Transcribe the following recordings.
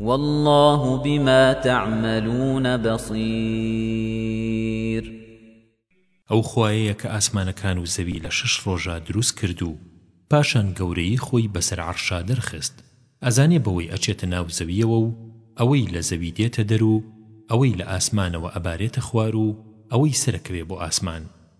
واللە بما تعملون بصیر ئەو خوایەیە کە ئاسمانەکان و زەوی لە شەش ڕۆژا دروست کرد و پاشان گەورەیی خۆی بەسەر عەڕشا دەرخست ئەزانێ بەوەی ئەچێتە ناو زەویەوە و ئەوەی لە زەوی دێتە دەر و ئەوەی لە ئاسمانەوە ئەبارێتە خوار و ئەوەی سەرەکەوێ بۆ ئاسمان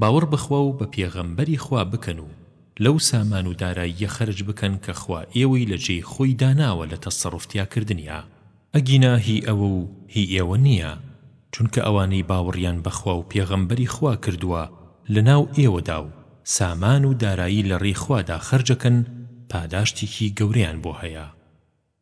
باوەڕ بە خوا و بە پێغەمبەری خوا بکەن و لەو سامان و داراییە خەرج بکەن کە خوا ئێوەی لە جێی خۆی داناوە لە تەسەڕوف تیا کردنیا، ئەگینا هی ئەوە و هی ئێوە نییە، چونکە ئەوانەی باوەڕیان بە خوا و پێغەمبەری خوا کردووە لە ناو ئێوەدا و سامان و دارایی لە ڕێی خوادا خەرج ئەکەن پاداشتێکی گەورەیان بۆ هەیە.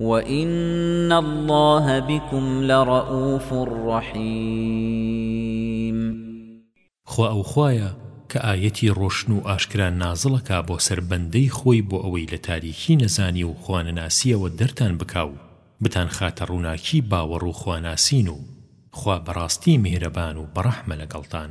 وَإِنَّ اللَّهَ بِکُمْ لَرَءوفٌ رَحِیمٌ. خوا ئەو خوایە کە ئایەتی ڕۆشن و ئاشکرا نازڵەکا بۆ سەر بەندەی خۆی بۆ ئەوەی لە تاریکی نەزانی و خوانەناسیەوە دەرتان بکا و بتان خاتە ڕووناکی باوەڕ و خواناسین و خوا بەڕاستی میهرەبان و بەڕەحمە لەگەڵتان.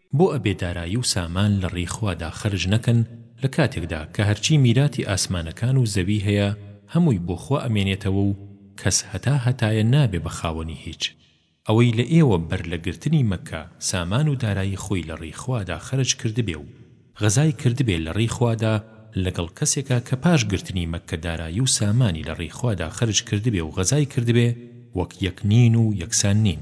بۆ ئەبێ دارایی و سامان لە ڕێی خوادا خەرج نەکەن لە کاتێکدا کە هەرچی میراتی ئاسمانەکان و زەوی هەیە هەمووی بۆ خوا ئەمێنێتەوە و کەس هەتا هەتایە نابێ بە خاوەنی هیچ ئەوەی لە ئێوە بەر لە گرتنی مەککە سامان و دارایی خۆی لە ڕێی خوادا خەرج کردبێ و غەزای کردبێ لە ڕێی خوادا لەگەڵ کەسێکا کە پاش گرتنی مەککە دارایی و سامانی لە ڕێی خوادا خەرج کردبێ و غەزای کردبێ وەک یەک نین و یەکسان نین.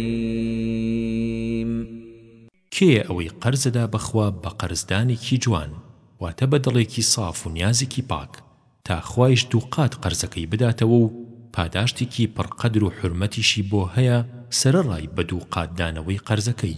الرحیم. کێیە ئەوەی قەرزەدا بەخوا بە قەرزدانێکی جوان واتە بە دڵێکی ساف و نیازێکی پاک تا خوایش دووقات قەرزەکەی بداتەوە و پاداشتێکی پڕ قەدر و حورمەتیشی بۆ هەیە سەرەڕای بە دووقات دانەوەی قەرزەکەی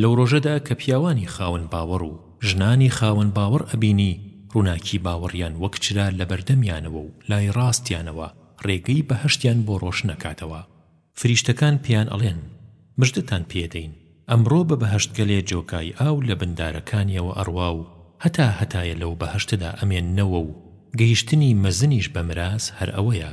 لەو ڕۆژەدا کە پیاوانی خاوەن باوەڕ و ژنانی خاوەن باوەڕ ئەبینی ڕووناکی باوەڕیان وەک چرا لەبەردەمیانەوە و لای ڕاستیانەوە ڕێگەی بەهەشتیان بۆ ڕۆشن ئەکاتەوە فریشتەکان پێیان ئەڵێن مژدەتان پێدەین ئەمڕۆ بە بەهەشتگەلێ جۆگای ئاو لە بن دارەکانیەوە ئەڕوا و هەتا هەتایە لەو بەهەشتەدا ئەمێننەوە و گەیشتنی مەزنیش بە مراس هەر ئەوەیە.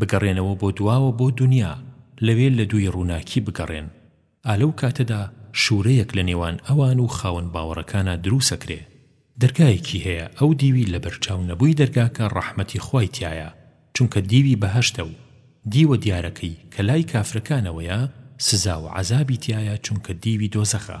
بگەڕێنەوە بۆ دواوە بۆ دونیا لەوێ لە دووی ڕووناکی بگەڕێن ئا لەو کاتەدا شورەیەک لە نێوان ئەوان و خاوەن باوەڕەکانا دروسەکرێ دەرگایەکی هەیە ئەو دیوی لە بەرچاو نەبووی دەرگاکە ڕەحمەتی خوای تیایە چونکە دیوی بەهەشتە و دیوە دیارەکەی کە لای کافرەکانەوەیە سزا و عەزابی تیایە چونکە دیوی دۆزەخە.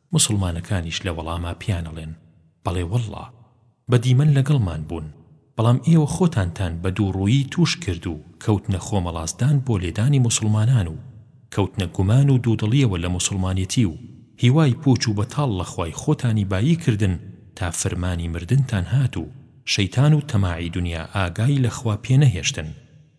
موسڵمانەکانیش لە وەڵاما پیانەڵێن، بەڵێ وەڵڵا، بە دیمەن لەگەڵمان بوون، بەڵام ئێوە خۆتانتان بە دووڕوویی تووش کرد و کەوتنە خۆمەڵاسدان بۆ لێدانی موسڵمانان و کەوتنە گومان و دوودڵییەوە لە موسڵمانێتی و هیوای پووچ و بەتاڵ لە خوای خۆتانی بایی کردن تا فرمانی مردنتان هات و شەیتان و تەماعی دنیا ئاگای لە خوا پێنەهێشتن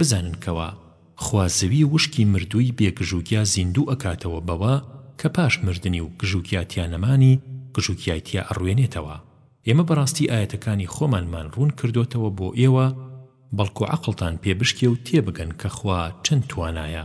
بزانن کەوا خوا زەوی وشکی مردووی بێ گژوگیا زیندوو ئەکاتەوە بەوە کە پاش مردنی و گژوگیا تیا نەمانی گژوگیای تیا ئەڕوێنێتەوە ئێمە بەڕاستی ئایەتەکانی خۆمانمان ڕوون کردۆتەوە بۆ ئێوە بەڵکو عەقڵتان پێ بشکێ و تێبگەن کە خوا چەند توانایە.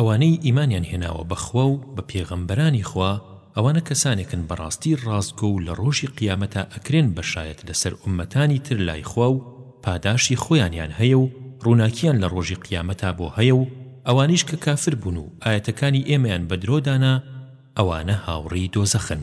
ئەوانەی ئیمانیان هێناوە بە خوا و بە پێغەمبەرانی خوا، ئەوانە کەسانێکن بەڕاستی ڕاستگۆ و لە ڕۆژی قیامەتا ئەکرێن بە شایەت لەسەر ئوممەتانی تر لای خوا و پاداشتی خۆیانیان هەیە و ڕووناکییان لە ڕۆژی قیامەتا بۆ هەیە و ئەوانیش کە کافر بوون و ئایەتەکانی ئێمەیان بە درۆ دانا ئەوانە هاوڕێی دۆزەخن.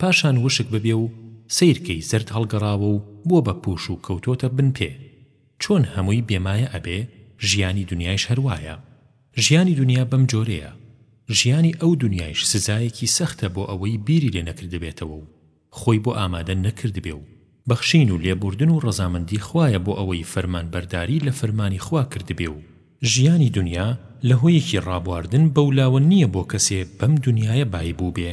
پاشان وشک ببێ و سەیر کەی زەرد هەڵگەڕاوە و بووە بە پووش و کەوتۆتە بن پێ چۆن هەمووی بێ مایە ئەبێ ژیانی دنیایش هەر وایە ژیانی دنیا بەم جۆرەیە ژیانی ئەو دنیایش سزایەکی سەختە بۆ ئەوەی بیری لێ نەکردبێتەوە و خۆی بۆ ئامادە نەکردبێ و بەخشین و لێبووردن و ڕەزامەندی خوایە بۆ ئەوەی فەرمانبەرداری لە فەرمانی خوا کردبێ و ژیانی دنیا لە هۆیەکی ڕابواردن بەولاوە نییە بۆ کەسێ بەم دنیایە بایی بووبێ.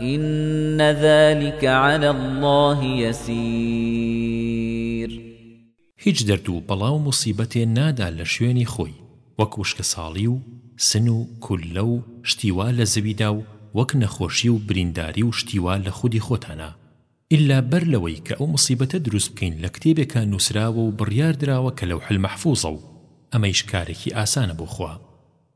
ان ذلک علی اللە یسیر هیچ دەرد و بەڵا و موسیبەتێ نادا لە شوێنی خۆی وەک وشکەساڵی و سن و کوللە و شتی وا لە زەویدا و وەک نەخۆشی و برینداری و شتی وا لە خودی خۆتانا ئیلا بەر لەوەی کە ئەو موسیبەتە دروست بکەین لە کتێبێکا نووسراوە و بڕیار دراوە کە لەوح المحفوظە و ئەمەیش کارێکی ئاسانە بۆ خوا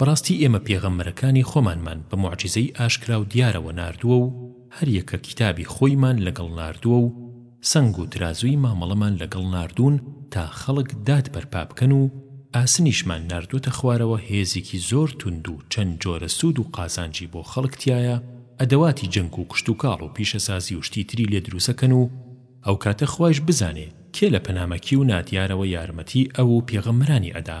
بەڕاستی ئێمە پێغەمبەرەکانی خۆمانمان بە موعجیزەی ئاشکرا و دیارەوە ناردووە و هەر یەکە کیتابی خۆیمان لەگەڵ ناردووە و سەنگ و ترازووی مامەڵەمان لەگەڵ ناردوون تا خەڵک داد بەرپا بکەن و ئاسنیشمان ناردووەتە خوارەوە هێزێکی زۆر توند و چەند جۆرە سوود و قازانجی بۆ خەڵک تیایە ئەدەواتی جەنگ و کشتوکاڵ و پیشەسازی و شتی تری لێ دروسەکەن و ئەو کاتە خوایش بزانێ کێ لە پەنامەکی و نادیارەوە یارمەتی ئەو و پێغەمبەرانی ئەدا.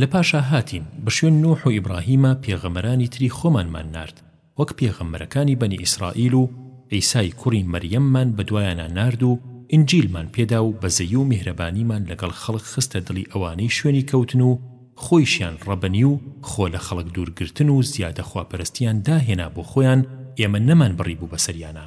لە پاشا هاتین بە شوێن نوح و ئیبڕاهیمە پێغەمبەرانی تری خۆمانمان نارد وەک پێغەمبەرەکانی بەنی ئیسڕائیل و عیسای کوڕی مەریەممان بەدوایانا نارد و ئینجیلمان پێدا و بەزەیی و میهرەبانیمان لەگەڵ خەڵک خستە دڵی ئەوانەی شوێنی کەوتن و خۆیشیان ڕەبەنی و خۆ لە خەڵک دوور گرتن و زیادە خواپەرستیان داهێنا بۆ خۆیان ئێمە نەمانبڕیبوو بەسەریانا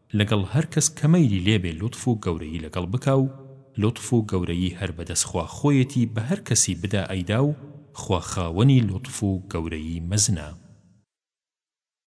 لەگەڵ هەرکەس کە مەیلی لێ بێ لوتف و گەورەیی لەگەڵ بکا و لوتف و گەورەیی هەر بەدەست خوا خۆیەتی بە هەر کەسی بدا ئەیدا و خوا خاوەنی لوتف و گەورەیی مەزنە.